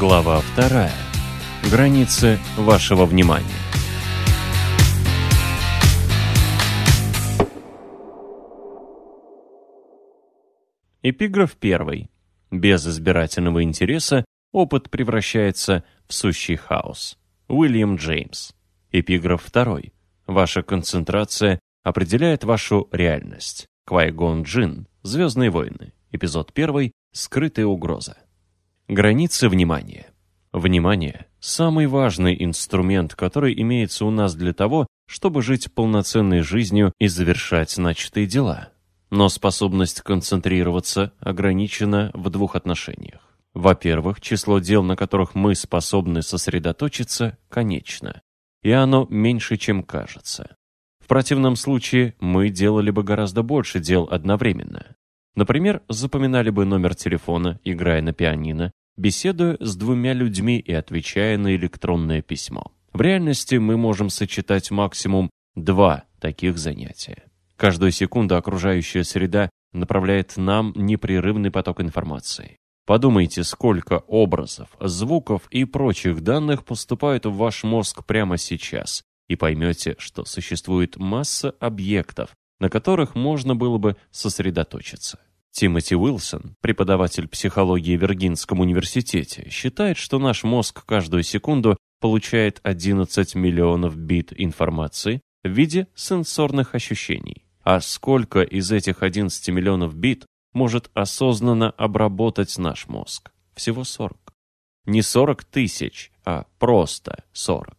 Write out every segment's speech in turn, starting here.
Глава вторая. Границы вашего внимания. Эпиграф первый. Без избирательного интереса опыт превращается в сущий хаос. Уильям Джеймс. Эпиграф второй. Ваша концентрация определяет вашу реальность. Квайгон Джин. Звездные войны. Эпизод первый. Скрытая угроза. Границы внимания. Внимание – самый важный инструмент, который имеется у нас для того, чтобы жить полноценной жизнью и завершать начатые дела. Но способность концентрироваться ограничена в двух отношениях. Во-первых, число дел, на которых мы способны сосредоточиться, конечно, и оно меньше, чем кажется. В противном случае мы делали бы гораздо больше дел одновременно. Например, запоминали бы номер телефона, играя на пианино, беседуя с двумя людьми и отвечая на электронное письмо. В реальности мы можем сочетать максимум два таких занятия. Каждую секунду окружающая среда направляет нам непрерывный поток информации. Подумайте, сколько образов, звуков и прочих данных поступают в ваш мозг прямо сейчас, и поймете, что существует масса объектов, на которых можно было бы сосредоточиться. Тимоти Уилсон, преподаватель психологии в Виргинском университете, считает, что наш мозг каждую секунду получает 11 миллионов бит информации в виде сенсорных ощущений. А сколько из этих 11 миллионов бит может осознанно обработать наш мозг? Всего 40. Не 40 тысяч, а просто 40.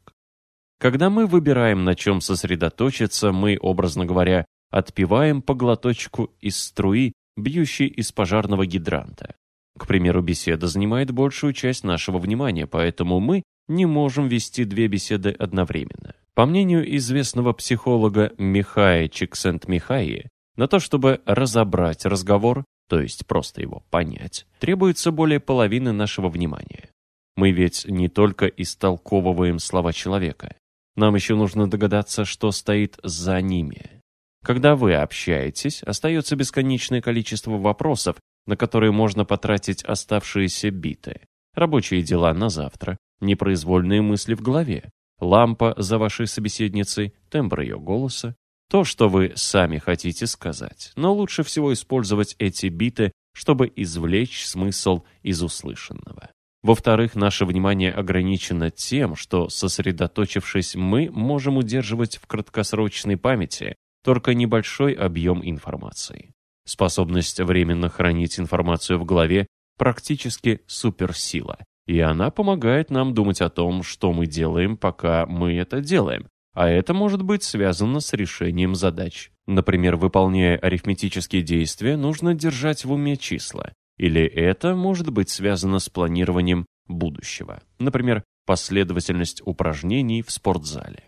Когда мы выбираем, на чем сосредоточиться, мы, образно говоря, отпиваем по глоточку из струи, бьющей из пожарного гидранта. К примеру, беседа занимает большую часть нашего внимания, поэтому мы не можем вести две беседы одновременно. По мнению известного психолога Михая Чиксент-Михаи, на то, чтобы разобрать разговор, то есть просто его понять, требуется более половины нашего внимания. Мы ведь не только истолковываем слова человека. Нам еще нужно догадаться, что стоит за ними. Когда вы общаетесь, остается бесконечное количество вопросов, на которые можно потратить оставшиеся биты. Рабочие дела на завтра, непроизвольные мысли в голове, лампа за вашей собеседницей, тембр ее голоса, то, что вы сами хотите сказать. Но лучше всего использовать эти биты, чтобы извлечь смысл из услышанного. Во-вторых, наше внимание ограничено тем, что, сосредоточившись, мы можем удерживать в краткосрочной памяти только небольшой объем информации. Способность временно хранить информацию в голове практически суперсила, и она помогает нам думать о том, что мы делаем, пока мы это делаем, а это может быть связано с решением задач. Например, выполняя арифметические действия, нужно держать в уме числа, или это может быть связано с планированием будущего. Например, последовательность упражнений в спортзале.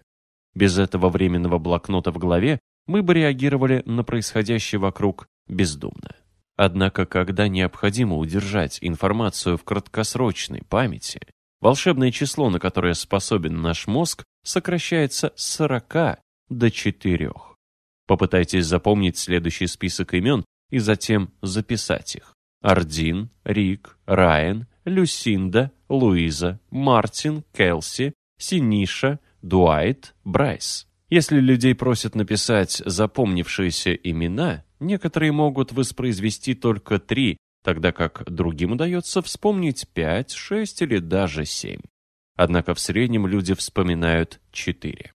Без этого временного блокнота в голове мы бы реагировали на происходящее вокруг бездумно. Однако, когда необходимо удержать информацию в краткосрочной памяти, волшебное число, на которое способен наш мозг, сокращается с 40 до 4. Попытайтесь запомнить следующий список имен и затем записать их. Ардин, Рик, Райан, Люсинда, Луиза, Мартин, Келси, Синиша, Дуайт, Брайс. Если людей просят написать запомнившиеся имена, некоторые могут воспроизвести только три, тогда как другим удается вспомнить пять, шесть или даже семь. Однако в среднем люди вспоминают четыре.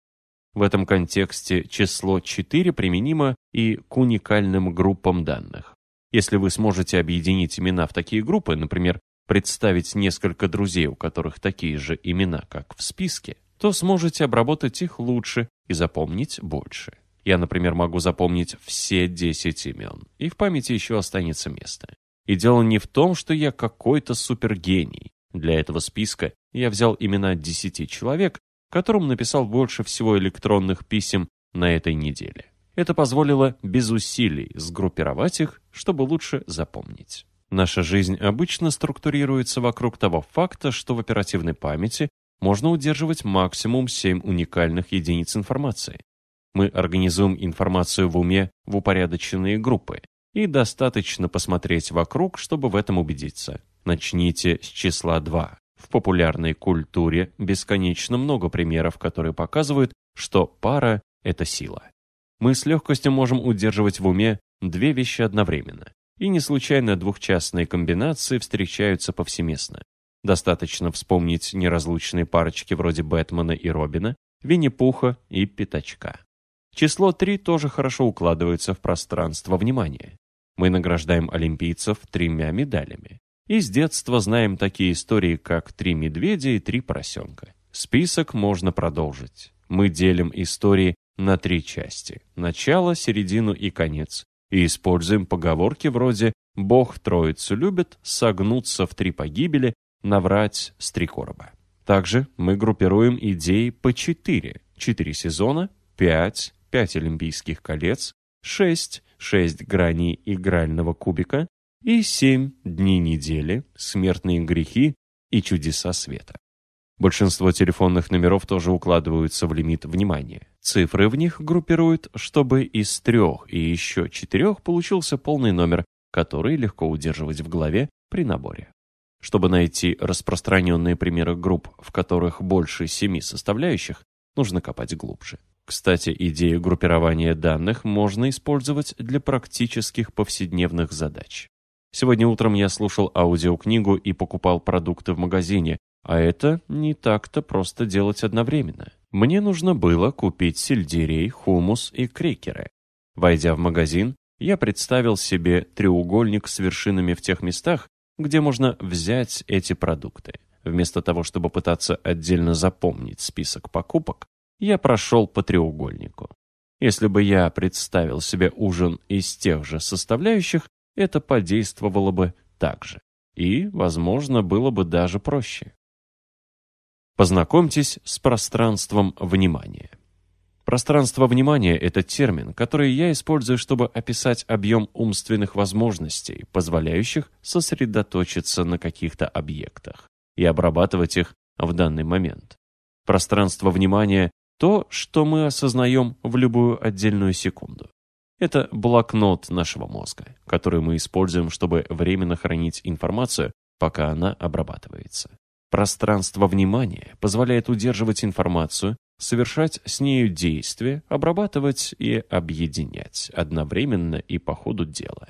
В этом контексте число 4 применимо и к уникальным группам данных. Если вы сможете объединить имена в такие группы, например, представить несколько друзей, у которых такие же имена, как в списке, то сможете обработать их лучше и запомнить больше. Я, например, могу запомнить все 10 имен, и в памяти еще останется место. И дело не в том, что я какой-то супергений. Для этого списка я взял имена 10 человек, которым написал больше всего электронных писем на этой неделе. Это позволило без усилий сгруппировать их, чтобы лучше запомнить. Наша жизнь обычно структурируется вокруг того факта, что в оперативной памяти можно удерживать максимум 7 уникальных единиц информации. Мы организуем информацию в уме в упорядоченные группы, и достаточно посмотреть вокруг, чтобы в этом убедиться. Начните с числа 2. В популярной культуре бесконечно много примеров, которые показывают, что пара – это сила. Мы с легкостью можем удерживать в уме две вещи одновременно. И не случайно двухчастные комбинации встречаются повсеместно. Достаточно вспомнить неразлучные парочки вроде Бэтмена и Робина, Винни-Пуха и Пятачка. Число 3 тоже хорошо укладывается в пространство внимания. Мы награждаем олимпийцев тремя медалями. И с детства знаем такие истории, как «Три медведя» и «Три поросенка». Список можно продолжить. Мы делим истории на три части – начало, середину и конец. И используем поговорки вроде «Бог троицу любит», «Согнуться в три погибели», «Наврать с три короба». Также мы группируем идеи по четыре. Четыре сезона, пять, пять олимпийских колец, шесть, шесть граней игрального кубика, и семь дней недели, смертные грехи и чудеса света. Большинство телефонных номеров тоже укладываются в лимит внимания. Цифры в них группируют, чтобы из трех и еще четырех получился полный номер, который легко удерживать в голове при наборе. Чтобы найти распространенные примеры групп, в которых больше семи составляющих, нужно копать глубже. Кстати, идею группирования данных можно использовать для практических повседневных задач. Сегодня утром я слушал аудиокнигу и покупал продукты в магазине, а это не так-то просто делать одновременно. Мне нужно было купить сельдерей, хумус и крекеры. Войдя в магазин, я представил себе треугольник с вершинами в тех местах, где можно взять эти продукты. Вместо того, чтобы пытаться отдельно запомнить список покупок, я прошел по треугольнику. Если бы я представил себе ужин из тех же составляющих, это подействовало бы так же. И, возможно, было бы даже проще. Познакомьтесь с пространством внимания. Пространство внимания – это термин, который я использую, чтобы описать объем умственных возможностей, позволяющих сосредоточиться на каких-то объектах и обрабатывать их в данный момент. Пространство внимания – то, что мы осознаем в любую отдельную секунду. Это блокнот нашего мозга, который мы используем, чтобы временно хранить информацию, пока она обрабатывается. Пространство внимания позволяет удерживать информацию, совершать с нею действия, обрабатывать и объединять одновременно и по ходу дела.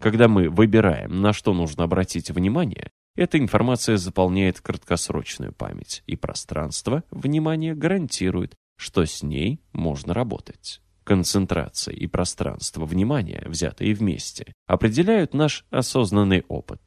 Когда мы выбираем, на что нужно обратить внимание, эта информация заполняет краткосрочную память, и пространство внимания гарантирует, что с ней можно работать. Концентрация и пространство внимания, взятые вместе, определяют наш осознанный опыт.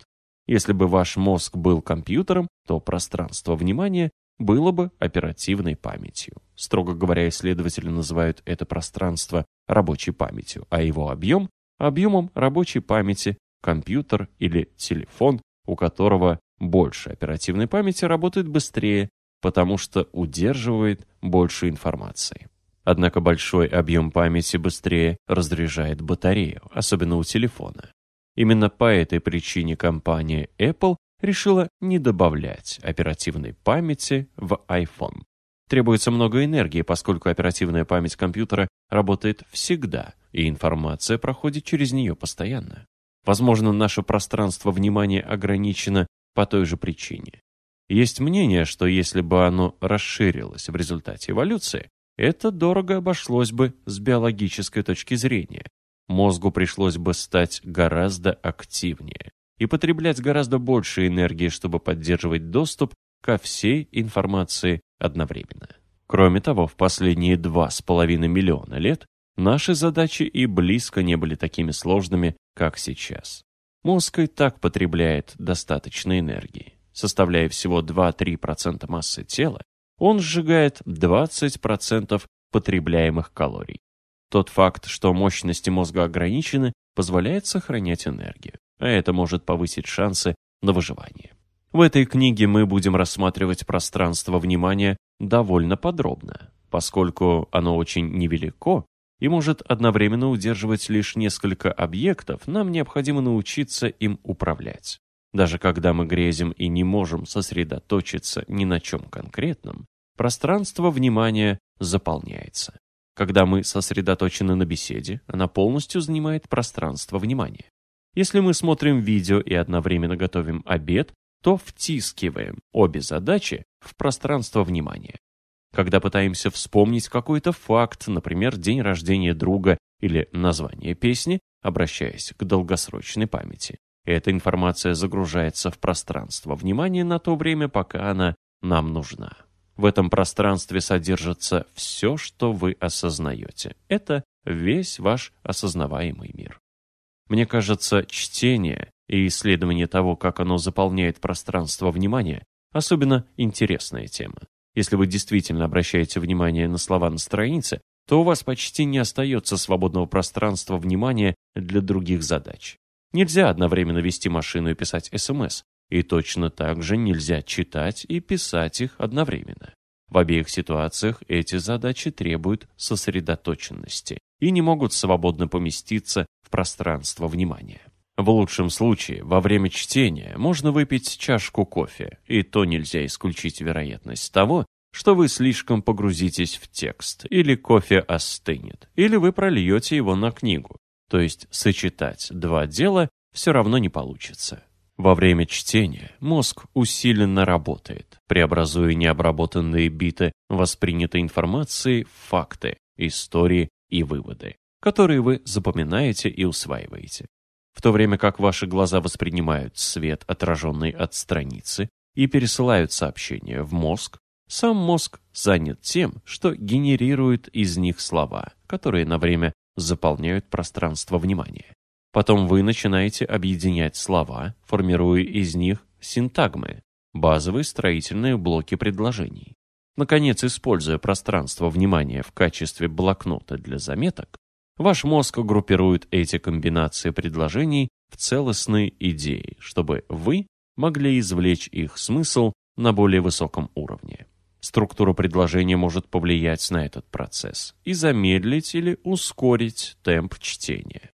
Если бы ваш мозг был компьютером, то пространство внимания было бы оперативной памятью. Строго говоря, исследователи называют это пространство рабочей памятью, а его объем – объемом рабочей памяти, компьютер или телефон, у которого больше оперативной памяти работает быстрее, потому что удерживает больше информации. Однако большой объем памяти быстрее разряжает батарею, особенно у телефона. Именно по этой причине компания Apple решила не добавлять оперативной памяти в iPhone. Требуется много энергии, поскольку оперативная память компьютера работает всегда, и информация проходит через нее постоянно. Возможно, наше пространство внимания ограничено по той же причине. Есть мнение, что если бы оно расширилось в результате эволюции, это дорого обошлось бы с биологической точки зрения. Мозгу пришлось бы стать гораздо активнее и потреблять гораздо больше энергии, чтобы поддерживать доступ ко всей информации одновременно. Кроме того, в последние два с половиной миллиона лет наши задачи и близко не были такими сложными, как сейчас. Мозг и так потребляет достаточно энергии. Составляя всего 2-3% массы тела, он сжигает 20% потребляемых калорий. Тот факт, что мощности мозга ограничены, позволяет сохранять энергию, а это может повысить шансы на выживание. В этой книге мы будем рассматривать пространство внимания довольно подробно, поскольку оно очень невелико и может одновременно удерживать лишь несколько объектов, нам необходимо научиться им управлять. Даже когда мы грезим и не можем сосредоточиться ни на чем конкретном, пространство внимания заполняется. Когда мы сосредоточены на беседе, она полностью занимает пространство внимания. Если мы смотрим видео и одновременно готовим обед, то втискиваем обе задачи в пространство внимания. Когда пытаемся вспомнить какой-то факт, например, день рождения друга или название песни, обращаясь к долгосрочной памяти, эта информация загружается в пространство внимания на то время, пока она нам нужна. В этом пространстве содержится все, что вы осознаете. Это весь ваш осознаваемый мир. Мне кажется, чтение и исследование того, как оно заполняет пространство внимания, особенно интересная тема. Если вы действительно обращаете внимание на слова на странице, то у вас почти не остается свободного пространства внимания для других задач. Нельзя одновременно вести машину и писать СМС, и точно так же нельзя читать и писать их одновременно. В обеих ситуациях эти задачи требуют сосредоточенности и не могут свободно поместиться в пространство внимания. В лучшем случае, во время чтения можно выпить чашку кофе, и то нельзя исключить вероятность того, что вы слишком погрузитесь в текст, или кофе остынет, или вы прольете его на книгу. То есть сочетать два дела все равно не получится. Во время чтения мозг усиленно работает, преобразуя необработанные биты воспринятой информации в факты, истории и выводы, которые вы запоминаете и усваиваете. В то время как ваши глаза воспринимают свет, отраженный от страницы, и пересылают сообщения в мозг, сам мозг занят тем, что генерирует из них слова, которые на время заполняют пространство внимания. Потом вы начинаете объединять слова, формируя из них синтагмы, базовые строительные блоки предложений. Наконец, используя пространство внимания в качестве блокнота для заметок, ваш мозг группирует эти комбинации предложений в целостные идеи, чтобы вы могли извлечь их смысл на более высоком уровне. Структура предложения может повлиять на этот процесс и замедлить или ускорить темп чтения.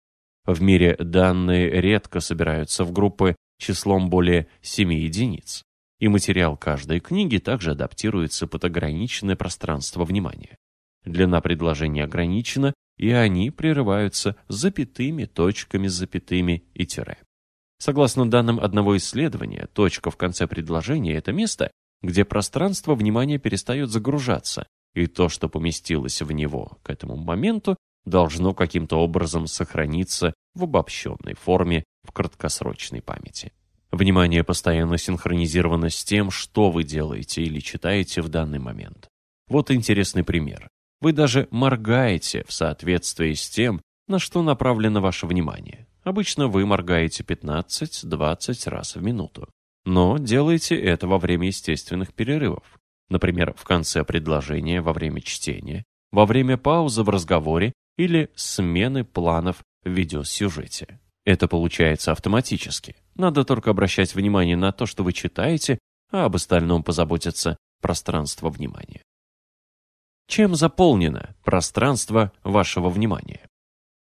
В мире данные редко собираются в группы числом более 7 единиц, и материал каждой книги также адаптируется под ограниченное пространство внимания. Длина предложения ограничена, и они прерываются запятыми, точками, запятыми и тире. Согласно данным одного исследования, точка в конце предложения – это место, где пространство внимания перестает загружаться, и то, что поместилось в него к этому моменту, должно каким-то образом сохраниться в обобщенной форме в краткосрочной памяти. Внимание постоянно синхронизировано с тем, что вы делаете или читаете в данный момент. Вот интересный пример. Вы даже моргаете в соответствии с тем, на что направлено ваше внимание. Обычно вы моргаете 15-20 раз в минуту. Но делайте это во время естественных перерывов. Например, в конце предложения, во время чтения, во время паузы в разговоре или смены планов в видеосюжете. Это получается автоматически. Надо только обращать внимание на то, что вы читаете, а об остальном позаботиться пространство внимания. Чем заполнено пространство вашего внимания?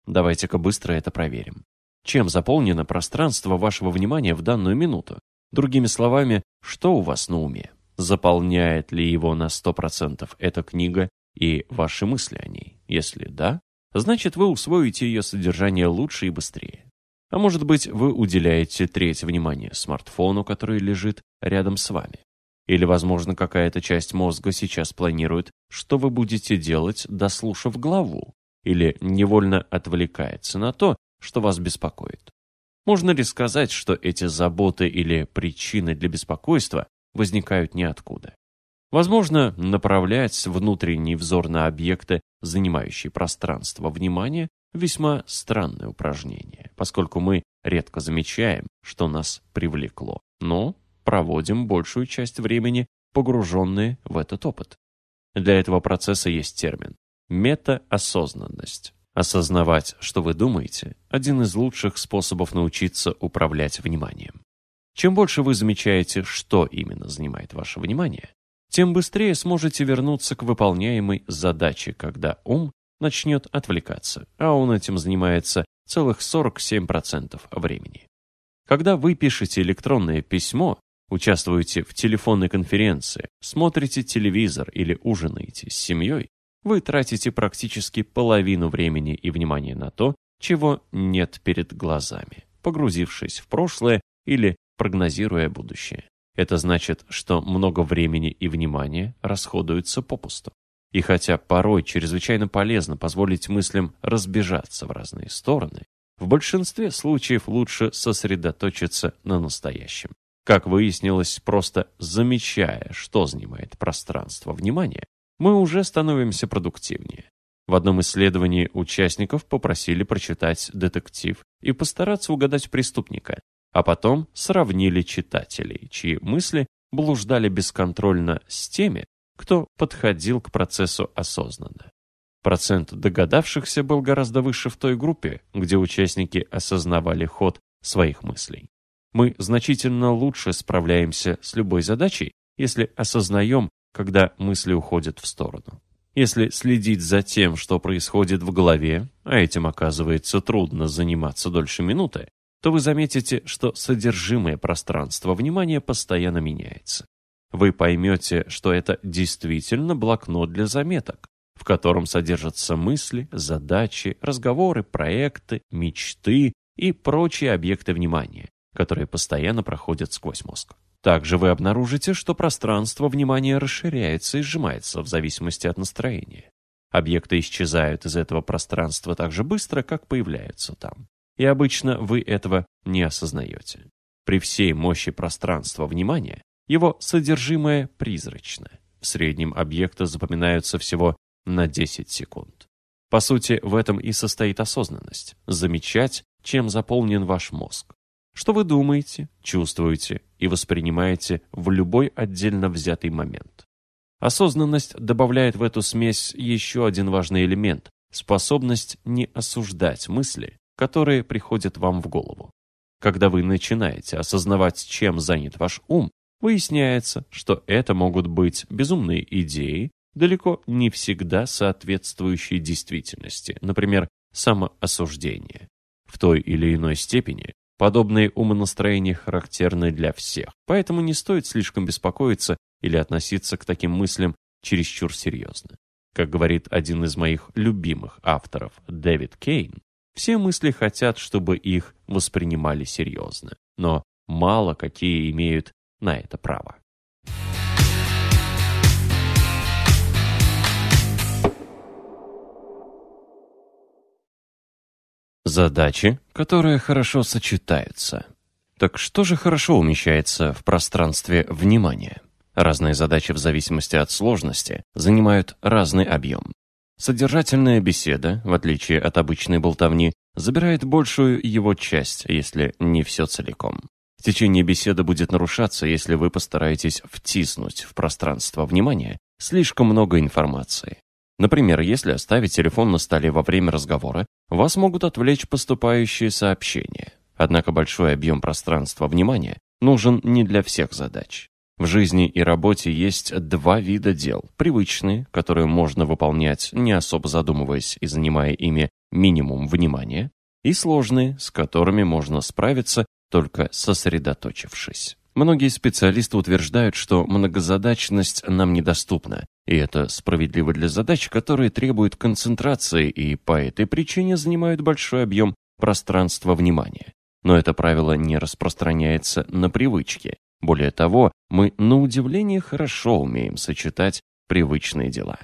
Давайте-ка быстро это проверим. Чем заполнено пространство вашего внимания в данную минуту? Другими словами, что у вас на уме? Заполняет ли его на 100% эта книга и ваши мысли о ней? Если да, значит вы усвоите ее содержание лучше и быстрее. А может быть, вы уделяете треть внимания смартфону, который лежит рядом с вами. Или, возможно, какая-то часть мозга сейчас планирует, что вы будете делать, дослушав главу, или невольно отвлекается на то, что вас беспокоит. Можно ли сказать, что эти заботы или причины для беспокойства возникают ниоткуда? Возможно, направлять внутренний взор на объекты, занимающие пространство внимания, весьма странное упражнение, поскольку мы редко замечаем, что нас привлекло, но проводим большую часть времени погруженные в этот опыт. Для этого процесса есть термин – метаосознанность. Осознавать, что вы думаете – один из лучших способов научиться управлять вниманием. Чем больше вы замечаете, что именно занимает ваше внимание, тем быстрее сможете вернуться к выполняемой задаче, когда ум начнет отвлекаться, а он этим занимается целых 47% времени. Когда вы пишете электронное письмо, участвуете в телефонной конференции, смотрите телевизор или ужинаете с семьей, вы тратите практически половину времени и внимания на то, чего нет перед глазами, погрузившись в прошлое или прогнозируя будущее. Это значит, что много времени и внимания расходуются попусту. И хотя порой чрезвычайно полезно позволить мыслям разбежаться в разные стороны, в большинстве случаев лучше сосредоточиться на настоящем. Как выяснилось, просто замечая, что занимает пространство внимания, мы уже становимся продуктивнее. В одном исследовании участников попросили прочитать детектив и постараться угадать преступника, а потом сравнили читателей, чьи мысли блуждали бесконтрольно с теми, кто подходил к процессу осознанно. Процент догадавшихся был гораздо выше в той группе, где участники осознавали ход своих мыслей. Мы значительно лучше справляемся с любой задачей, если осознаем, когда мысли уходят в сторону. Если следить за тем, что происходит в голове, а этим оказывается трудно заниматься дольше минуты, то вы заметите, что содержимое пространства внимания постоянно меняется. Вы поймете, что это действительно блокнот для заметок, в котором содержатся мысли, задачи, разговоры, проекты, мечты и прочие объекты внимания, которые постоянно проходят сквозь мозг. Также вы обнаружите, что пространство внимания расширяется и сжимается в зависимости от настроения. Объекты исчезают из этого пространства так же быстро, как появляются там. И обычно вы этого не осознаете. При всей мощи пространства внимания его содержимое призрачно. В среднем объекты запоминаются всего на 10 секунд. По сути, в этом и состоит осознанность – замечать, чем заполнен ваш мозг что вы думаете, чувствуете и воспринимаете в любой отдельно взятый момент. Осознанность добавляет в эту смесь еще один важный элемент – способность не осуждать мысли, которые приходят вам в голову. Когда вы начинаете осознавать, чем занят ваш ум, выясняется, что это могут быть безумные идеи, далеко не всегда соответствующие действительности, например, самоосуждение. В той или иной степени Подобные умонастроения характерны для всех, поэтому не стоит слишком беспокоиться или относиться к таким мыслям чересчур серьезно. Как говорит один из моих любимых авторов, Дэвид Кейн, все мысли хотят, чтобы их воспринимали серьезно, но мало какие имеют на это право. Задачи, которые хорошо сочетаются. Так что же хорошо умещается в пространстве внимания? Разные задачи в зависимости от сложности занимают разный объем. Содержательная беседа, в отличие от обычной болтовни, забирает большую его часть, если не все целиком. Течение беседы будет нарушаться, если вы постараетесь втиснуть в пространство внимания слишком много информации. Например, если оставить телефон на столе во время разговора, вас могут отвлечь поступающие сообщения. Однако большой объем пространства внимания нужен не для всех задач. В жизни и работе есть два вида дел. Привычные, которые можно выполнять, не особо задумываясь и занимая ими минимум внимания, и сложные, с которыми можно справиться, только сосредоточившись. Многие специалисты утверждают, что многозадачность нам недоступна, и это справедливо для задач, которые требуют концентрации и по этой причине занимают большой объем пространства внимания. Но это правило не распространяется на привычки. Более того, мы на удивление хорошо умеем сочетать привычные дела.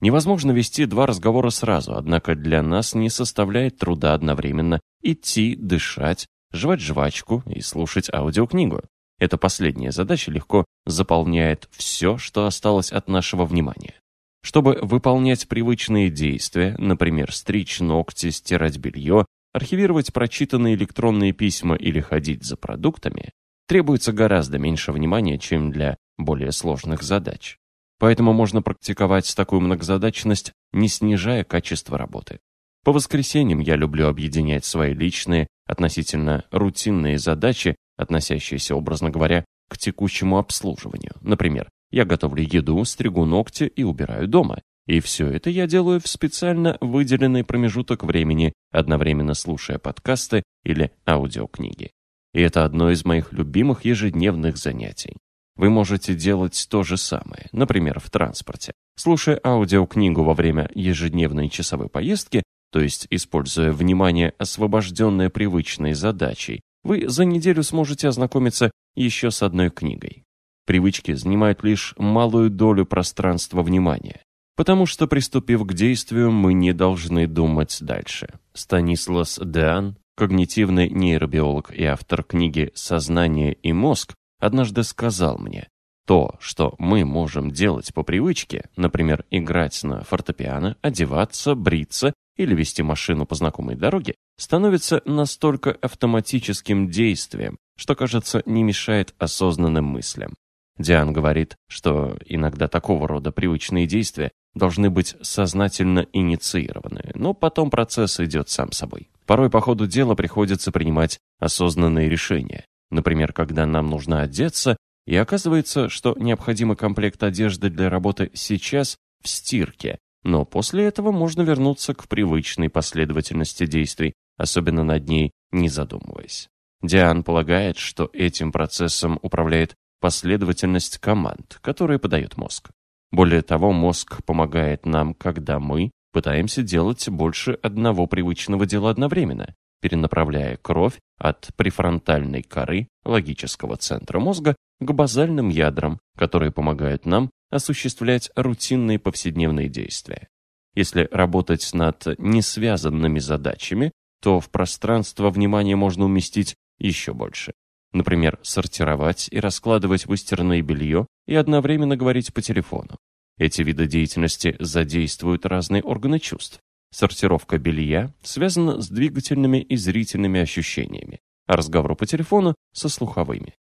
Невозможно вести два разговора сразу, однако для нас не составляет труда одновременно идти, дышать, жевать жвачку и слушать аудиокнигу. Эта последняя задача легко заполняет все, что осталось от нашего внимания. Чтобы выполнять привычные действия, например, стричь ногти, стирать белье, архивировать прочитанные электронные письма или ходить за продуктами, требуется гораздо меньше внимания, чем для более сложных задач. Поэтому можно практиковать такую многозадачность, не снижая качество работы. По воскресеньям я люблю объединять свои личные, относительно рутинные задачи относящиеся, образно говоря, к текущему обслуживанию. Например, я готовлю еду, стригу ногти и убираю дома. И все это я делаю в специально выделенный промежуток времени, одновременно слушая подкасты или аудиокниги. И это одно из моих любимых ежедневных занятий. Вы можете делать то же самое, например, в транспорте. Слушая аудиокнигу во время ежедневной часовой поездки, то есть используя внимание, освобожденное привычной задачей, вы за неделю сможете ознакомиться еще с одной книгой. Привычки занимают лишь малую долю пространства внимания, потому что, приступив к действию, мы не должны думать дальше. Станислас Деан, когнитивный нейробиолог и автор книги «Сознание и мозг», однажды сказал мне, то, что мы можем делать по привычке, например, играть на фортепиано, одеваться, бриться или вести машину по знакомой дороге, становится настолько автоматическим действием, что, кажется, не мешает осознанным мыслям. Диан говорит, что иногда такого рода привычные действия должны быть сознательно инициированы, но потом процесс идет сам собой. Порой по ходу дела приходится принимать осознанные решения. Например, когда нам нужно одеться, и оказывается, что необходимый комплект одежды для работы сейчас в стирке, но после этого можно вернуться к привычной последовательности действий, особенно над ней не задумываясь. Диан полагает, что этим процессом управляет последовательность команд, которые подает мозг. Более того, мозг помогает нам, когда мы пытаемся делать больше одного привычного дела одновременно, перенаправляя кровь от префронтальной коры логического центра мозга к базальным ядрам, которые помогают нам осуществлять рутинные повседневные действия. Если работать над несвязанными задачами, то в пространство внимания можно уместить еще больше. Например, сортировать и раскладывать выстиранное белье и одновременно говорить по телефону. Эти виды деятельности задействуют разные органы чувств. Сортировка белья связана с двигательными и зрительными ощущениями, а разговор по телефону – со слуховыми.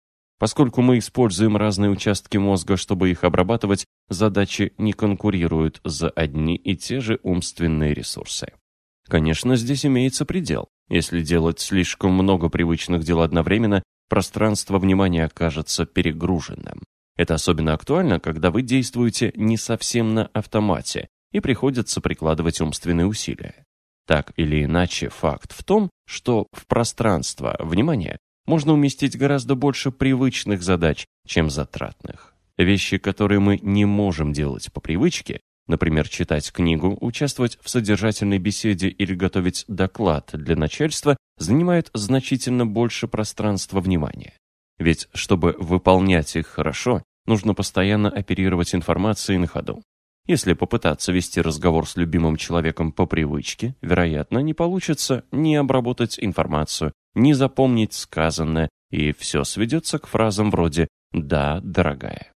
Поскольку мы используем разные участки мозга, чтобы их обрабатывать, задачи не конкурируют за одни и те же умственные ресурсы. Конечно, здесь имеется предел. Если делать слишком много привычных дел одновременно, пространство внимания окажется перегруженным. Это особенно актуально, когда вы действуете не совсем на автомате и приходится прикладывать умственные усилия. Так или иначе, факт в том, что в пространство внимания можно уместить гораздо больше привычных задач, чем затратных. Вещи, которые мы не можем делать по привычке, например, читать книгу, участвовать в содержательной беседе или готовить доклад для начальства, занимают значительно больше пространства внимания. Ведь чтобы выполнять их хорошо, нужно постоянно оперировать информацией на ходу. Если попытаться вести разговор с любимым человеком по привычке, вероятно, не получится ни обработать информацию, ни запомнить сказанное, и все сведется к фразам вроде «да, дорогая».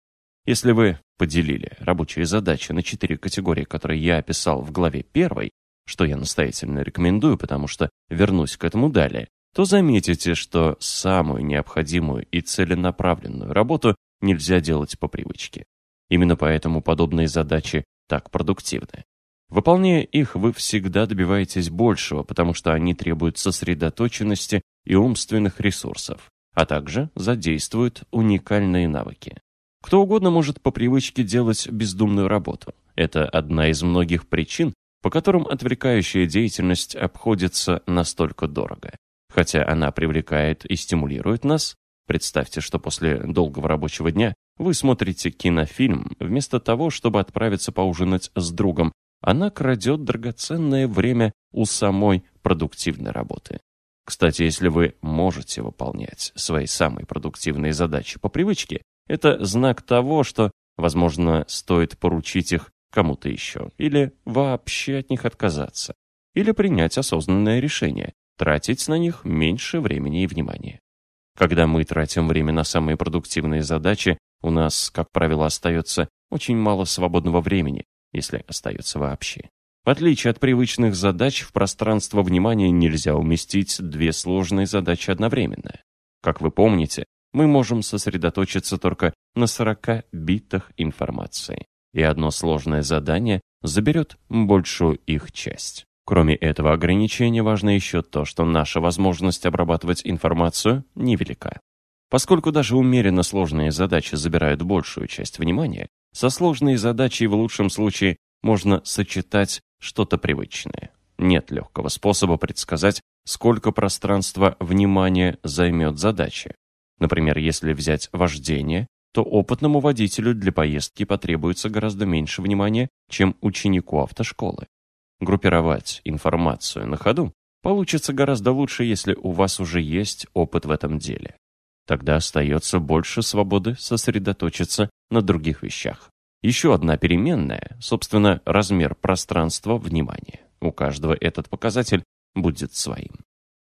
Если вы поделили рабочие задачи на четыре категории, которые я описал в главе первой, что я настоятельно рекомендую, потому что вернусь к этому далее, то заметите, что самую необходимую и целенаправленную работу нельзя делать по привычке. Именно поэтому подобные задачи так продуктивны. Выполняя их, вы всегда добиваетесь большего, потому что они требуют сосредоточенности и умственных ресурсов, а также задействуют уникальные навыки. Кто угодно может по привычке делать бездумную работу. Это одна из многих причин, по которым отвлекающая деятельность обходится настолько дорого. Хотя она привлекает и стимулирует нас, представьте, что после долгого рабочего дня вы смотрите кинофильм, вместо того, чтобы отправиться поужинать с другом, она крадет драгоценное время у самой продуктивной работы. Кстати, если вы можете выполнять свои самые продуктивные задачи по привычке, это знак того, что, возможно, стоит поручить их кому-то еще, или вообще от них отказаться, или принять осознанное решение, тратить на них меньше времени и внимания. Когда мы тратим время на самые продуктивные задачи, у нас, как правило, остается очень мало свободного времени, если остается вообще. В отличие от привычных задач, в пространство внимания нельзя уместить две сложные задачи одновременно. Как вы помните, мы можем сосредоточиться только на 40 битах информации, и одно сложное задание заберет большую их часть. Кроме этого ограничения, важно еще то, что наша возможность обрабатывать информацию невелика. Поскольку даже умеренно сложные задачи забирают большую часть внимания, со сложной задачей в лучшем случае можно сочетать что-то привычное. Нет легкого способа предсказать, сколько пространства внимания займет задача. Например, если взять вождение, то опытному водителю для поездки потребуется гораздо меньше внимания, чем ученику автошколы. Группировать информацию на ходу получится гораздо лучше, если у вас уже есть опыт в этом деле. Тогда остается больше свободы сосредоточиться на других вещах. Еще одна переменная, собственно, размер пространства внимания. У каждого этот показатель будет своим.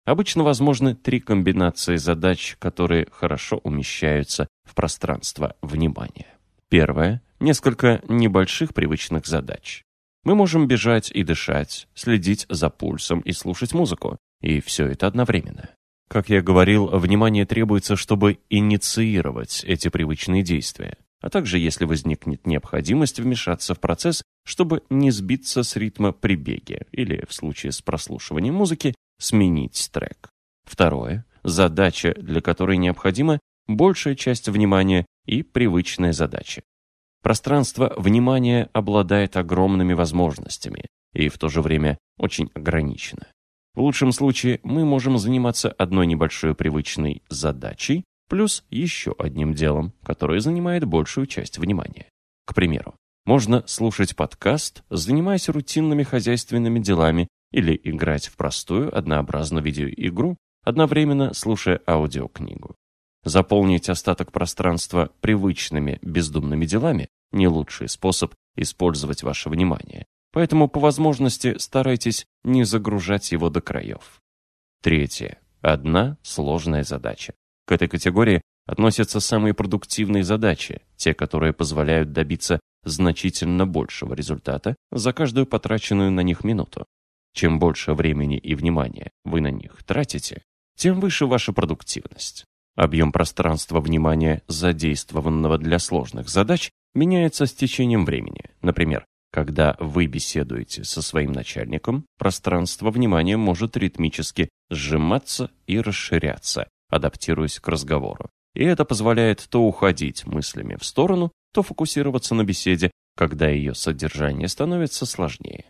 Обычно возможны три комбинации задач, которые хорошо умещаются в пространство внимания. Первое – несколько небольших привычных задач. Мы можем бежать и дышать, следить за пульсом и слушать музыку. И все это одновременно. Как я говорил, внимание требуется, чтобы инициировать эти привычные действия, а также, если возникнет необходимость, вмешаться в процесс, чтобы не сбиться с ритма при беге или, в случае с прослушиванием музыки, сменить трек. Второе. Задача, для которой необходима большая часть внимания и привычная задача. Пространство внимания обладает огромными возможностями и в то же время очень ограничено. В лучшем случае мы можем заниматься одной небольшой привычной задачей плюс еще одним делом, которое занимает большую часть внимания. К примеру, можно слушать подкаст, занимаясь рутинными хозяйственными делами или играть в простую однообразную видеоигру, одновременно слушая аудиокнигу. Заполнить остаток пространства привычными бездумными делами – не лучший способ использовать ваше внимание. Поэтому по возможности старайтесь не загружать его до краев. Третье. Одна сложная задача. К этой категории относятся самые продуктивные задачи, те, которые позволяют добиться значительно большего результата за каждую потраченную на них минуту. Чем больше времени и внимания вы на них тратите, тем выше ваша продуктивность. Объем пространства внимания, задействованного для сложных задач, меняется с течением времени. Например, когда вы беседуете со своим начальником, пространство внимания может ритмически сжиматься и расширяться, адаптируясь к разговору. И это позволяет то уходить мыслями в сторону, то фокусироваться на беседе, когда ее содержание становится сложнее.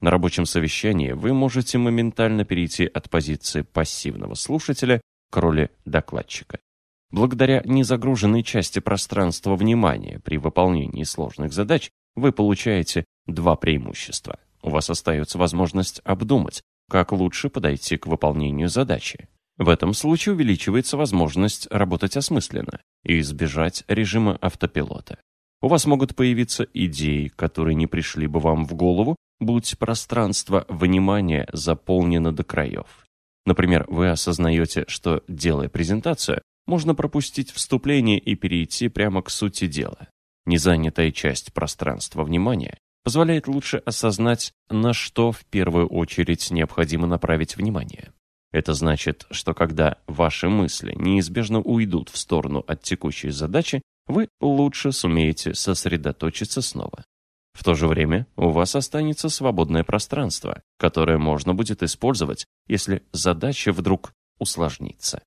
На рабочем совещании вы можете моментально перейти от позиции пассивного слушателя к роли докладчика. Благодаря незагруженной части пространства внимания при выполнении сложных задач вы получаете два преимущества. У вас остается возможность обдумать, как лучше подойти к выполнению задачи. В этом случае увеличивается возможность работать осмысленно и избежать режима автопилота. У вас могут появиться идеи, которые не пришли бы вам в голову, будь пространство внимания заполнено до краев. Например, вы осознаете, что, делая презентацию, можно пропустить вступление и перейти прямо к сути дела. Незанятая часть пространства внимания позволяет лучше осознать, на что в первую очередь необходимо направить внимание. Это значит, что когда ваши мысли неизбежно уйдут в сторону от текущей задачи, вы лучше сумеете сосредоточиться снова. В то же время у вас останется свободное пространство, которое можно будет использовать, если задача вдруг усложнится.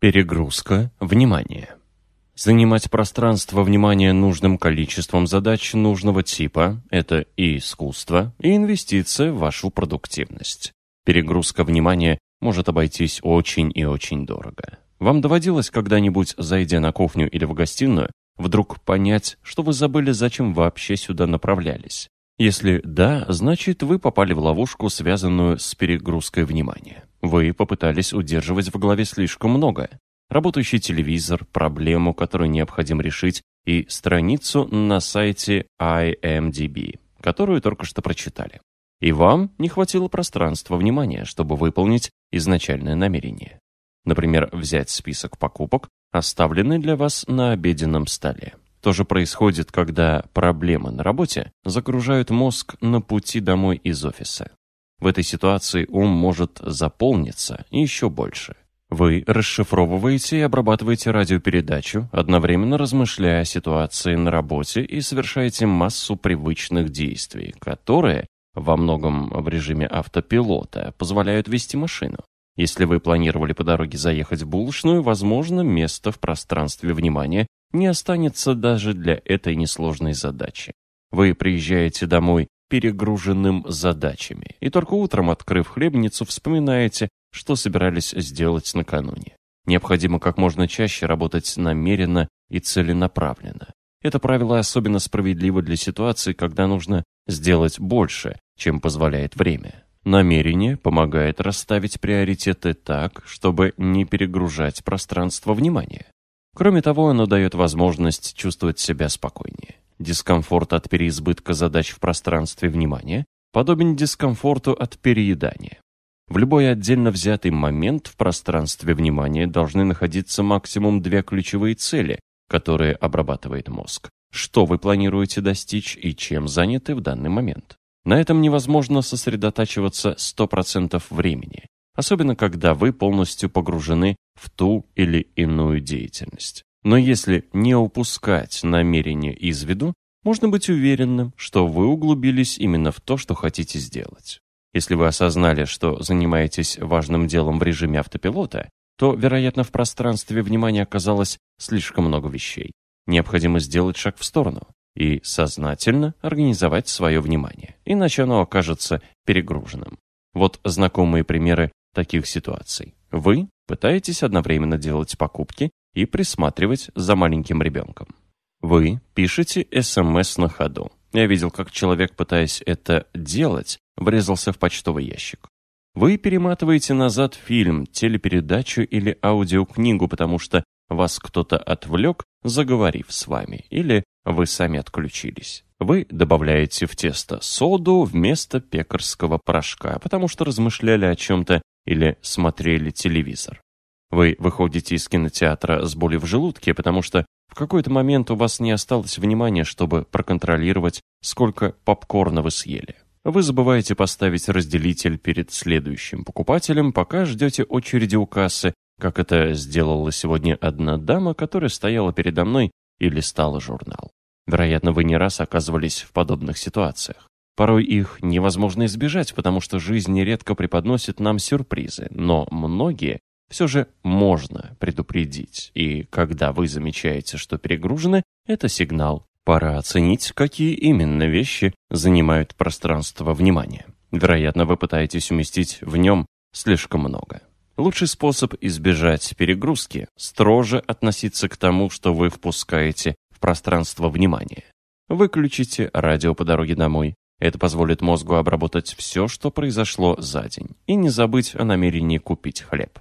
Перегрузка внимания. Занимать пространство внимания нужным количеством задач нужного типа – это и искусство, и инвестиция в вашу продуктивность. Перегрузка внимания может обойтись очень и очень дорого. Вам доводилось когда-нибудь, зайдя на кухню или в гостиную, вдруг понять, что вы забыли, зачем вообще сюда направлялись? Если да, значит вы попали в ловушку, связанную с перегрузкой внимания. Вы попытались удерживать в голове слишком много. Работающий телевизор, проблему, которую необходимо решить, и страницу на сайте IMDb, которую только что прочитали. И вам не хватило пространства внимания, чтобы выполнить изначальное намерение. Например, взять список покупок, оставленный для вас на обеденном столе. То же происходит, когда проблемы на работе загружают мозг на пути домой из офиса. В этой ситуации ум может заполниться еще больше. Вы расшифровываете и обрабатываете радиопередачу, одновременно размышляя о ситуации на работе и совершаете массу привычных действий, которые во многом в режиме автопилота, позволяют вести машину. Если вы планировали по дороге заехать в булочную, возможно, место в пространстве внимания не останется даже для этой несложной задачи. Вы приезжаете домой перегруженным задачами, и только утром, открыв хлебницу, вспоминаете, что собирались сделать накануне. Необходимо как можно чаще работать намеренно и целенаправленно. Это правило особенно справедливо для ситуации, когда нужно сделать больше, чем позволяет время. Намерение помогает расставить приоритеты так, чтобы не перегружать пространство внимания. Кроме того, оно дает возможность чувствовать себя спокойнее. Дискомфорт от переизбытка задач в пространстве внимания подобен дискомфорту от переедания. В любой отдельно взятый момент в пространстве внимания должны находиться максимум две ключевые цели, которые обрабатывает мозг. Что вы планируете достичь и чем заняты в данный момент. На этом невозможно сосредотачиваться 100% времени, особенно когда вы полностью погружены в ту или иную деятельность. Но если не упускать намерение из виду, можно быть уверенным, что вы углубились именно в то, что хотите сделать. Если вы осознали, что занимаетесь важным делом в режиме автопилота, то, вероятно, в пространстве внимания оказалось слишком много вещей. Необходимо сделать шаг в сторону и сознательно организовать свое внимание, иначе оно окажется перегруженным. Вот знакомые примеры таких ситуаций. Вы пытаетесь одновременно делать покупки и присматривать за маленьким ребенком. Вы пишете СМС на ходу. Я видел, как человек, пытаясь это делать, врезался в почтовый ящик. Вы перематываете назад фильм, телепередачу или аудиокнигу, потому что вас кто-то отвлек, заговорив с вами, или вы сами отключились. Вы добавляете в тесто соду вместо пекарского порошка, потому что размышляли о чем-то или смотрели телевизор. Вы выходите из кинотеатра с болью в желудке, потому что в какой-то момент у вас не осталось внимания, чтобы проконтролировать, сколько попкорна вы съели. Вы забываете поставить разделитель перед следующим покупателем, пока ждете очереди у кассы, как это сделала сегодня одна дама, которая стояла передо мной и листала журнал. Вероятно, вы не раз оказывались в подобных ситуациях. Порой их невозможно избежать, потому что жизнь нередко преподносит нам сюрпризы, но многие все же можно предупредить. И когда вы замечаете, что перегружены, это сигнал. Пора оценить, какие именно вещи занимают пространство внимания. Вероятно, вы пытаетесь уместить в нем слишком много. Лучший способ избежать перегрузки – строже относиться к тому, что вы впускаете в пространство внимания. Выключите радио по дороге домой. Это позволит мозгу обработать все, что произошло за день, и не забыть о намерении купить хлеб.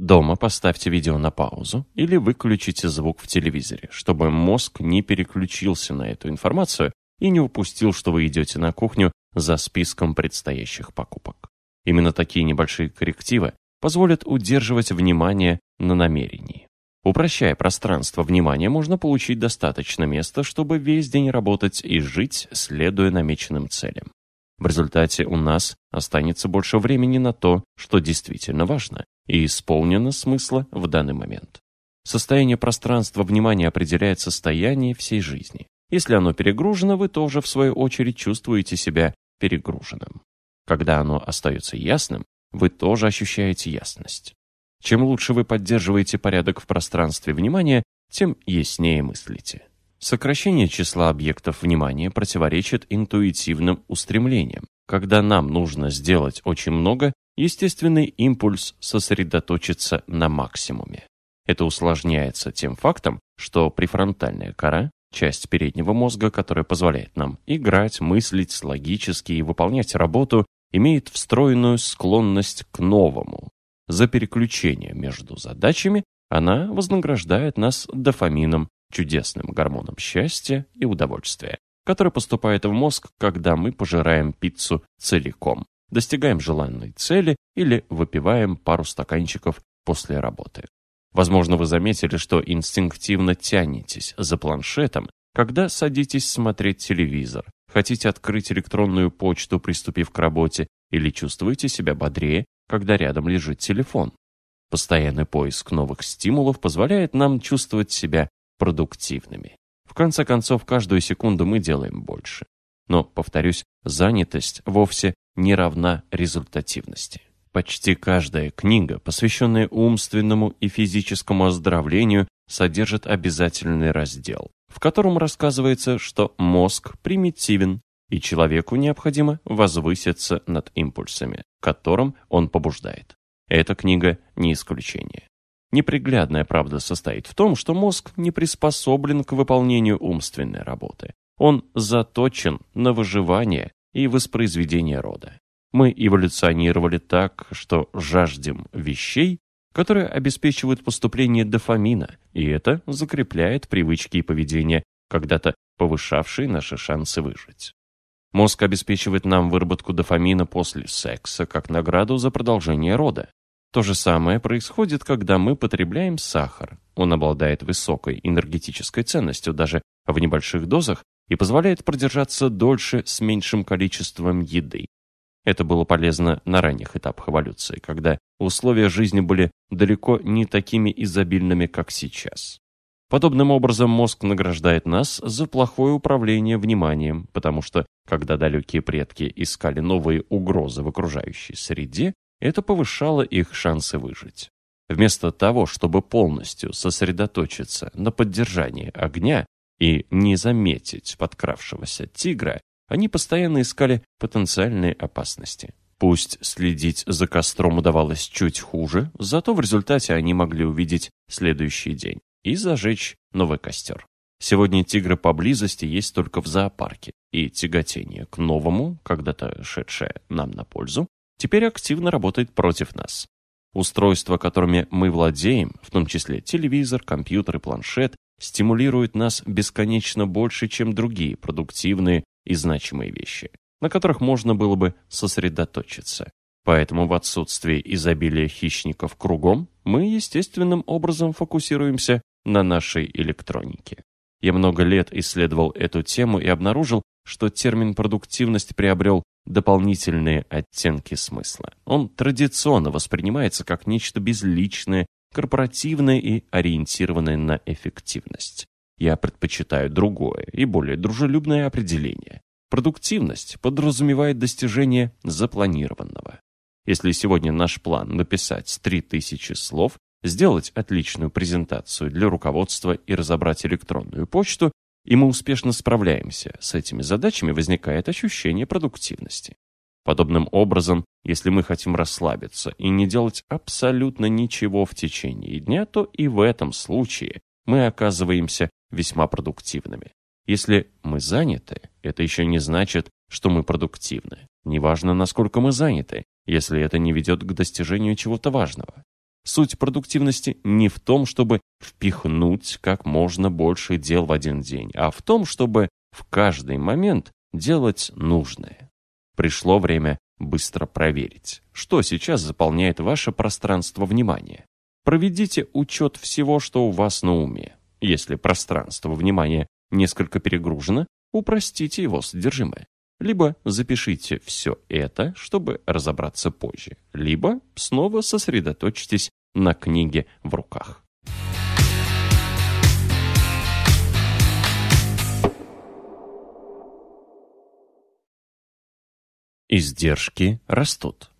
Дома поставьте видео на паузу или выключите звук в телевизоре, чтобы мозг не переключился на эту информацию и не упустил, что вы идете на кухню за списком предстоящих покупок. Именно такие небольшие коррективы позволят удерживать внимание на намерении. Упрощая пространство внимания, можно получить достаточно места, чтобы весь день работать и жить, следуя намеченным целям. В результате у нас останется больше времени на то, что действительно важно и исполнено смысла в данный момент. Состояние пространства внимания определяет состояние всей жизни. Если оно перегружено, вы тоже, в свою очередь, чувствуете себя перегруженным. Когда оно остается ясным, вы тоже ощущаете ясность. Чем лучше вы поддерживаете порядок в пространстве внимания, тем яснее мыслите. Сокращение числа объектов внимания противоречит интуитивным устремлениям. Когда нам нужно сделать очень много, естественный импульс сосредоточиться на максимуме. Это усложняется тем фактом, что префронтальная кора, часть переднего мозга, которая позволяет нам играть, мыслить логически и выполнять работу, имеет встроенную склонность к новому. За переключение между задачами она вознаграждает нас дофамином, чудесным гормоном счастья и удовольствия, который поступает в мозг, когда мы пожираем пиццу целиком, достигаем желанной цели или выпиваем пару стаканчиков после работы. Возможно, вы заметили, что инстинктивно тянетесь за планшетом, когда садитесь смотреть телевизор, Хотите открыть электронную почту, приступив к работе, или чувствуете себя бодрее, когда рядом лежит телефон? Постоянный поиск новых стимулов позволяет нам чувствовать себя продуктивными. В конце концов, каждую секунду мы делаем больше. Но, повторюсь, занятость вовсе не равна результативности. Почти каждая книга, посвященная умственному и физическому оздоровлению, содержит обязательный раздел в котором рассказывается, что мозг примитивен, и человеку необходимо возвыситься над импульсами, которым он побуждает. Эта книга не исключение. Неприглядная правда состоит в том, что мозг не приспособлен к выполнению умственной работы. Он заточен на выживание и воспроизведение рода. Мы эволюционировали так, что жаждем вещей, которые обеспечивают поступление дофамина, и это закрепляет привычки и поведение, когда-то повышавшие наши шансы выжить. Мозг обеспечивает нам выработку дофамина после секса как награду за продолжение рода. То же самое происходит, когда мы потребляем сахар. Он обладает высокой энергетической ценностью даже в небольших дозах и позволяет продержаться дольше с меньшим количеством еды. Это было полезно на ранних этапах эволюции, когда условия жизни были далеко не такими изобильными, как сейчас. Подобным образом мозг награждает нас за плохое управление вниманием, потому что, когда далекие предки искали новые угрозы в окружающей среде, это повышало их шансы выжить. Вместо того, чтобы полностью сосредоточиться на поддержании огня и не заметить подкравшегося тигра, они постоянно искали потенциальные опасности. Пусть следить за костром удавалось чуть хуже, зато в результате они могли увидеть следующий день и зажечь новый костер. Сегодня тигры поблизости есть только в зоопарке, и тяготение к новому, когда-то шедшее нам на пользу, теперь активно работает против нас. Устройства, которыми мы владеем, в том числе телевизор, компьютер и планшет, стимулируют нас бесконечно больше, чем другие продуктивные и значимые вещи, на которых можно было бы сосредоточиться. Поэтому в отсутствии изобилия хищников кругом мы естественным образом фокусируемся на нашей электронике. Я много лет исследовал эту тему и обнаружил, что термин «продуктивность» приобрел дополнительные оттенки смысла. Он традиционно воспринимается как нечто безличное, корпоративное и ориентированное на эффективность. Я предпочитаю другое и более дружелюбное определение. Продуктивность подразумевает достижение запланированного. Если сегодня наш план написать 3000 слов, сделать отличную презентацию для руководства и разобрать электронную почту, и мы успешно справляемся с этими задачами, возникает ощущение продуктивности. Подобным образом, если мы хотим расслабиться и не делать абсолютно ничего в течение дня, то и в этом случае мы оказываемся весьма продуктивными. Если мы заняты, это еще не значит, что мы продуктивны. Неважно, насколько мы заняты, если это не ведет к достижению чего-то важного. Суть продуктивности не в том, чтобы впихнуть как можно больше дел в один день, а в том, чтобы в каждый момент делать нужное. Пришло время быстро проверить, что сейчас заполняет ваше пространство внимания. Проведите учет всего, что у вас на уме. Если пространство внимания несколько перегружено, упростите его содержимое. Либо запишите все это, чтобы разобраться позже, либо снова сосредоточьтесь на книге в руках. Издержки растут.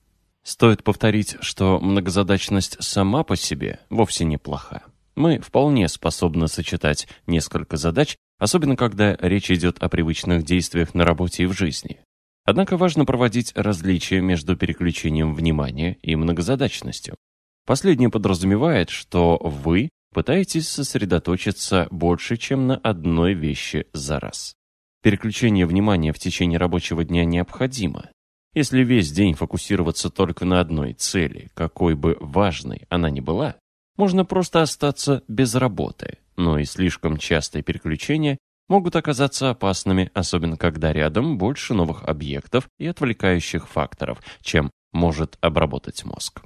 Стоит повторить, что многозадачность сама по себе вовсе неплоха. Мы вполне способны сочетать несколько задач, особенно когда речь идет о привычных действиях на работе и в жизни. Однако важно проводить различия между переключением внимания и многозадачностью. Последнее подразумевает, что вы пытаетесь сосредоточиться больше, чем на одной вещи за раз. Переключение внимания в течение рабочего дня необходимо. Если весь день фокусироваться только на одной цели, какой бы важной она ни была, можно просто остаться без работы, но и слишком частые переключения могут оказаться опасными, особенно когда рядом больше новых объектов и отвлекающих факторов, чем может обработать мозг.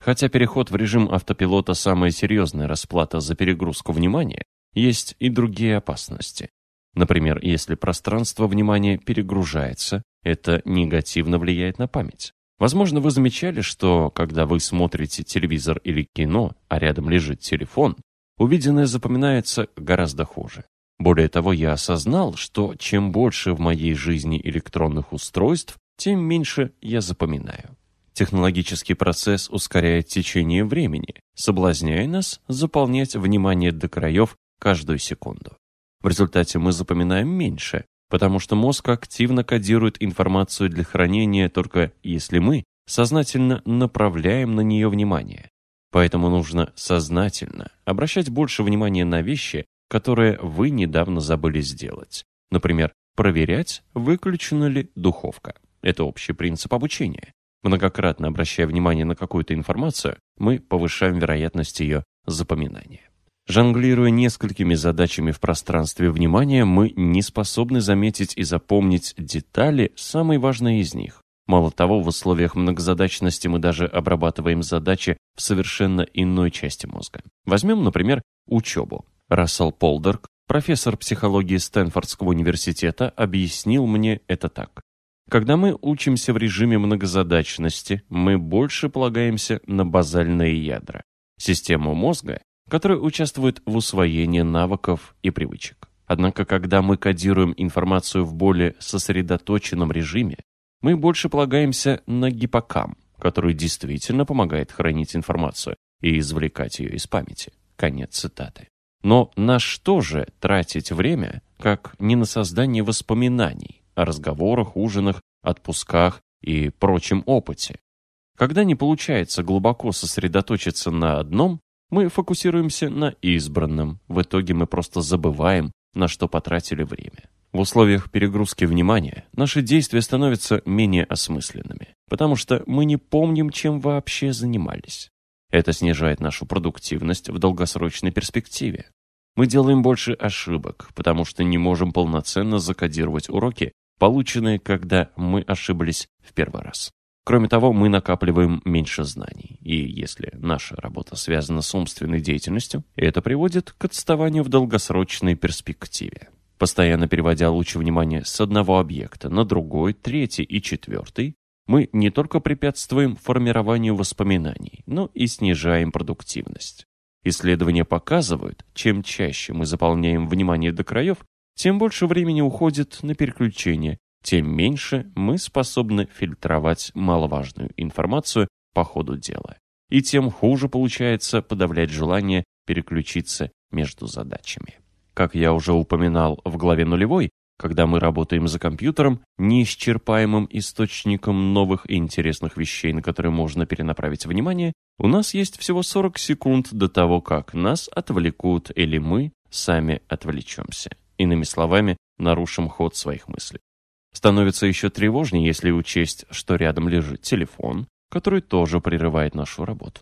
Хотя переход в режим автопилота – самая серьезная расплата за перегрузку внимания, есть и другие опасности. Например, если пространство внимания перегружается, это негативно влияет на память. Возможно, вы замечали, что, когда вы смотрите телевизор или кино, а рядом лежит телефон, увиденное запоминается гораздо хуже. Более того, я осознал, что чем больше в моей жизни электронных устройств, тем меньше я запоминаю. Технологический процесс ускоряет течение времени, соблазняя нас заполнять внимание до краев каждую секунду. В результате мы запоминаем меньше, потому что мозг активно кодирует информацию для хранения только если мы сознательно направляем на нее внимание. Поэтому нужно сознательно обращать больше внимания на вещи, которые вы недавно забыли сделать. Например, проверять, выключена ли духовка. Это общий принцип обучения. Многократно обращая внимание на какую-то информацию, мы повышаем вероятность ее запоминания. Жонглируя несколькими задачами в пространстве внимания, мы не способны заметить и запомнить детали, самые важные из них. Мало того, в условиях многозадачности мы даже обрабатываем задачи в совершенно иной части мозга. Возьмем, например, учебу. Рассел Полдерг, профессор психологии Стэнфордского университета, объяснил мне это так. Когда мы учимся в режиме многозадачности, мы больше полагаемся на базальные ядра, систему мозга, которая участвует в усвоении навыков и привычек. Однако, когда мы кодируем информацию в более сосредоточенном режиме, мы больше полагаемся на гиппокам, который действительно помогает хранить информацию и извлекать ее из памяти. Конец цитаты. Но на что же тратить время, как не на создание воспоминаний о разговорах, ужинах, отпусках и прочем опыте? Когда не получается глубоко сосредоточиться на одном, мы фокусируемся на избранном. В итоге мы просто забываем, на что потратили время. В условиях перегрузки внимания наши действия становятся менее осмысленными, потому что мы не помним, чем вообще занимались. Это снижает нашу продуктивность в долгосрочной перспективе. Мы делаем больше ошибок, потому что не можем полноценно закодировать уроки, полученные, когда мы ошиблись в первый раз. Кроме того, мы накапливаем меньше знаний, и если наша работа связана с умственной деятельностью, это приводит к отставанию в долгосрочной перспективе. Постоянно переводя луч внимания с одного объекта на другой, третий и четвертый, мы не только препятствуем формированию воспоминаний, но и снижаем продуктивность. Исследования показывают, чем чаще мы заполняем внимание до краев, тем больше времени уходит на переключение, тем меньше мы способны фильтровать маловажную информацию по ходу дела. И тем хуже получается подавлять желание переключиться между задачами. Как я уже упоминал в главе нулевой, когда мы работаем за компьютером, неисчерпаемым источником новых и интересных вещей, на которые можно перенаправить внимание, у нас есть всего 40 секунд до того, как нас отвлекут или мы сами отвлечемся. Иными словами, нарушим ход своих мыслей. Становится еще тревожнее, если учесть, что рядом лежит телефон, который тоже прерывает нашу работу.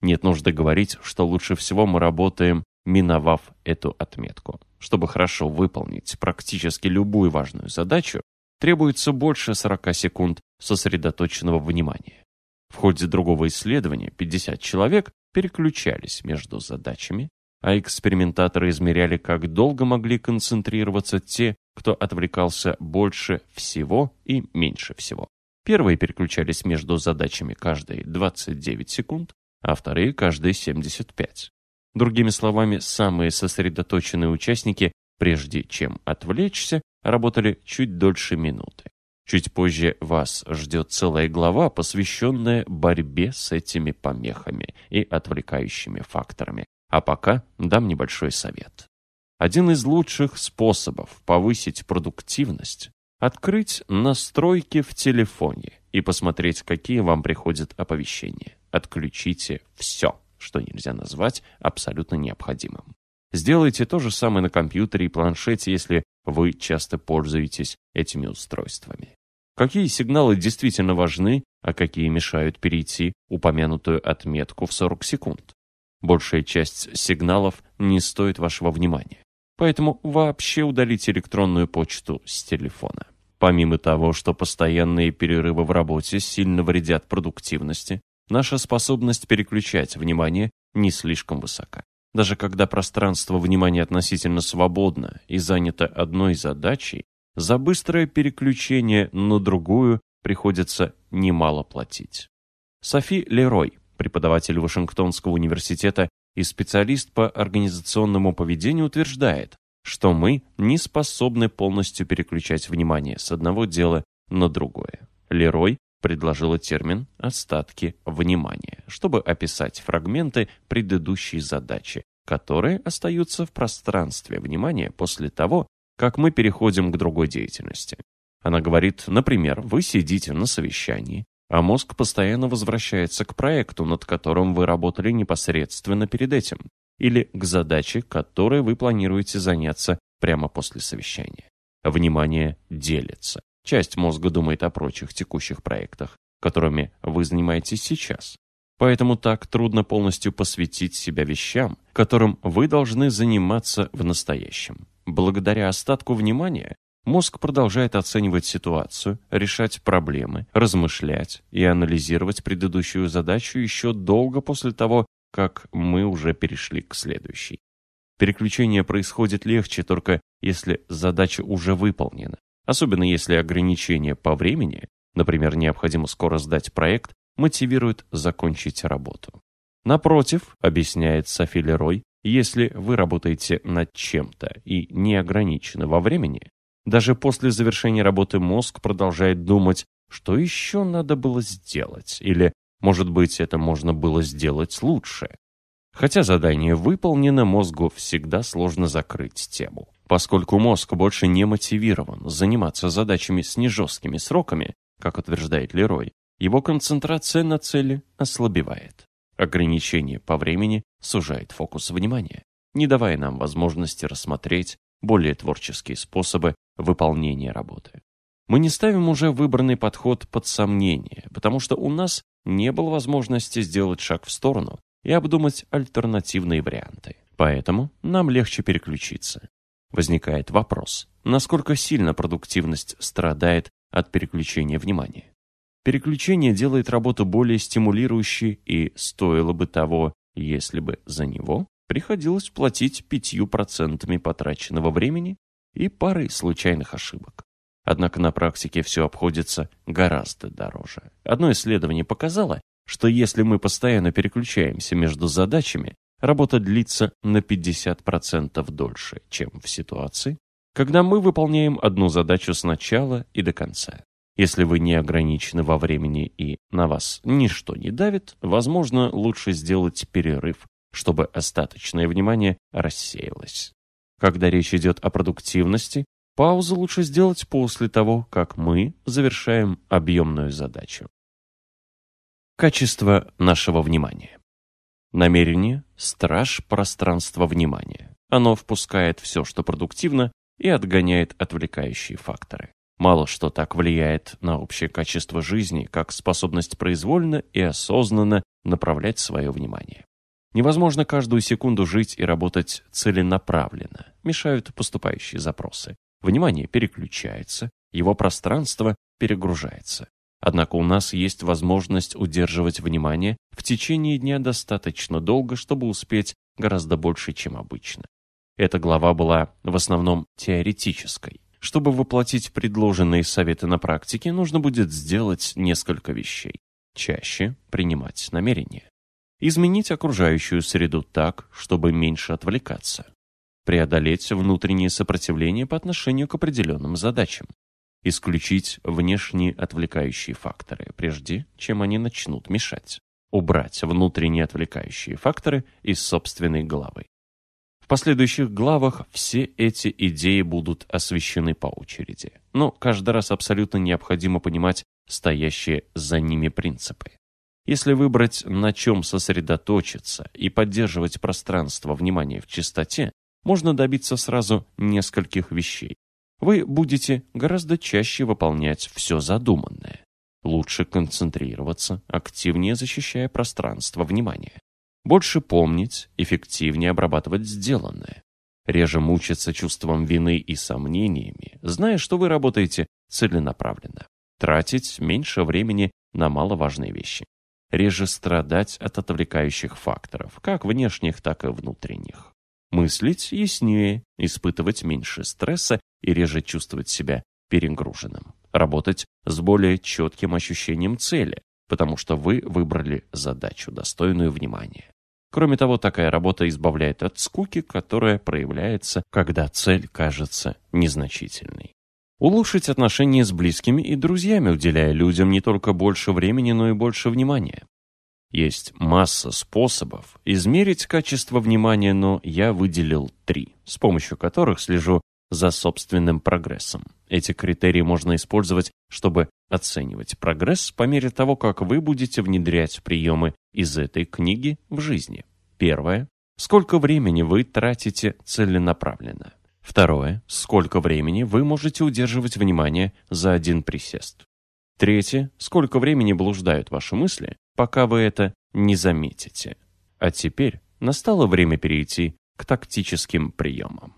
Нет нужды говорить, что лучше всего мы работаем миновав эту отметку. Чтобы хорошо выполнить практически любую важную задачу, требуется больше 40 секунд сосредоточенного внимания. В ходе другого исследования 50 человек переключались между задачами, а экспериментаторы измеряли, как долго могли концентрироваться те, кто отвлекался больше всего и меньше всего. Первые переключались между задачами каждые 29 секунд, а вторые каждые 75. Другими словами, самые сосредоточенные участники, прежде чем отвлечься, работали чуть дольше минуты. Чуть позже вас ждет целая глава, посвященная борьбе с этими помехами и отвлекающими факторами. А пока дам небольшой совет. Один из лучших способов повысить продуктивность – открыть настройки в телефоне и посмотреть, какие вам приходят оповещения. Отключите все что нельзя назвать абсолютно необходимым. Сделайте то же самое на компьютере и планшете, если вы часто пользуетесь этими устройствами. Какие сигналы действительно важны, а какие мешают перейти упомянутую отметку в 40 секунд? Большая часть сигналов не стоит вашего внимания. Поэтому вообще удалите электронную почту с телефона. Помимо того, что постоянные перерывы в работе сильно вредят продуктивности, наша способность переключать внимание не слишком высока. Даже когда пространство внимания относительно свободно и занято одной задачей, за быстрое переключение на другую приходится немало платить. Софи Лерой, преподаватель Вашингтонского университета и специалист по организационному поведению, утверждает, что мы не способны полностью переключать внимание с одного дела на другое. Лерой предложила термин «остатки внимания», чтобы описать фрагменты предыдущей задачи, которые остаются в пространстве внимания после того, как мы переходим к другой деятельности. Она говорит, например, вы сидите на совещании, а мозг постоянно возвращается к проекту, над которым вы работали непосредственно перед этим, или к задаче, которой вы планируете заняться прямо после совещания. Внимание делится. Часть мозга думает о прочих текущих проектах, которыми вы занимаетесь сейчас. Поэтому так трудно полностью посвятить себя вещам, которым вы должны заниматься в настоящем. Благодаря остатку внимания мозг продолжает оценивать ситуацию, решать проблемы, размышлять и анализировать предыдущую задачу еще долго после того, как мы уже перешли к следующей. Переключение происходит легче только если задача уже выполнена, особенно если ограничение по времени, например, необходимо скоро сдать проект, мотивирует закончить работу. Напротив, объясняет Софи Лерой, если вы работаете над чем-то и не ограничены во времени, даже после завершения работы мозг продолжает думать, что еще надо было сделать, или, может быть, это можно было сделать лучше. Хотя задание выполнено, мозгу всегда сложно закрыть тему. Поскольку мозг больше не мотивирован заниматься задачами с нежесткими сроками, как утверждает Лерой, его концентрация на цели ослабевает. Ограничение по времени сужает фокус внимания, не давая нам возможности рассмотреть более творческие способы выполнения работы. Мы не ставим уже выбранный подход под сомнение, потому что у нас не было возможности сделать шаг в сторону и обдумать альтернативные варианты. Поэтому нам легче переключиться. Возникает вопрос, насколько сильно продуктивность страдает от переключения внимания. Переключение делает работу более стимулирующей и стоило бы того, если бы за него приходилось платить пятью процентами потраченного времени и парой случайных ошибок. Однако на практике все обходится гораздо дороже. Одно исследование показало, что если мы постоянно переключаемся между задачами, работа длится на 50% дольше, чем в ситуации, когда мы выполняем одну задачу сначала и до конца. Если вы не ограничены во времени и на вас ничто не давит, возможно, лучше сделать перерыв, чтобы остаточное внимание рассеялось. Когда речь идет о продуктивности, паузу лучше сделать после того, как мы завершаем объемную задачу. Качество нашего внимания. Намерение – страж пространства внимания. Оно впускает все, что продуктивно, и отгоняет отвлекающие факторы. Мало что так влияет на общее качество жизни, как способность произвольно и осознанно направлять свое внимание. Невозможно каждую секунду жить и работать целенаправленно. Мешают поступающие запросы. Внимание переключается, его пространство перегружается. Однако у нас есть возможность удерживать внимание в течение дня достаточно долго, чтобы успеть гораздо больше, чем обычно. Эта глава была в основном теоретической. Чтобы воплотить предложенные советы на практике, нужно будет сделать несколько вещей. Чаще принимать намерения. Изменить окружающую среду так, чтобы меньше отвлекаться. Преодолеть внутреннее сопротивление по отношению к определенным задачам. Исключить внешние отвлекающие факторы, прежде чем они начнут мешать. Убрать внутренние отвлекающие факторы из собственной головы. В последующих главах все эти идеи будут освещены по очереди. Но каждый раз абсолютно необходимо понимать стоящие за ними принципы. Если выбрать, на чем сосредоточиться и поддерживать пространство внимания в чистоте, можно добиться сразу нескольких вещей. Вы будете гораздо чаще выполнять все задуманное. Лучше концентрироваться, активнее защищая пространство внимания. Больше помнить, эффективнее обрабатывать сделанное. Реже мучиться чувством вины и сомнениями, зная, что вы работаете целенаправленно. Тратить меньше времени на маловажные вещи. Реже страдать от отвлекающих факторов, как внешних, так и внутренних. Мыслить яснее, испытывать меньше стресса и реже чувствовать себя перегруженным. Работать с более четким ощущением цели, потому что вы выбрали задачу, достойную внимания. Кроме того, такая работа избавляет от скуки, которая проявляется, когда цель кажется незначительной. Улучшить отношения с близкими и друзьями, уделяя людям не только больше времени, но и больше внимания. Есть масса способов измерить качество внимания, но я выделил три, с помощью которых слежу за собственным прогрессом. Эти критерии можно использовать, чтобы оценивать прогресс по мере того, как вы будете внедрять приемы из этой книги в жизни. Первое. Сколько времени вы тратите целенаправленно? Второе. Сколько времени вы можете удерживать внимание за один присест? Третье. Сколько времени блуждают ваши мысли, пока вы это не заметите? А теперь настало время перейти к тактическим приемам.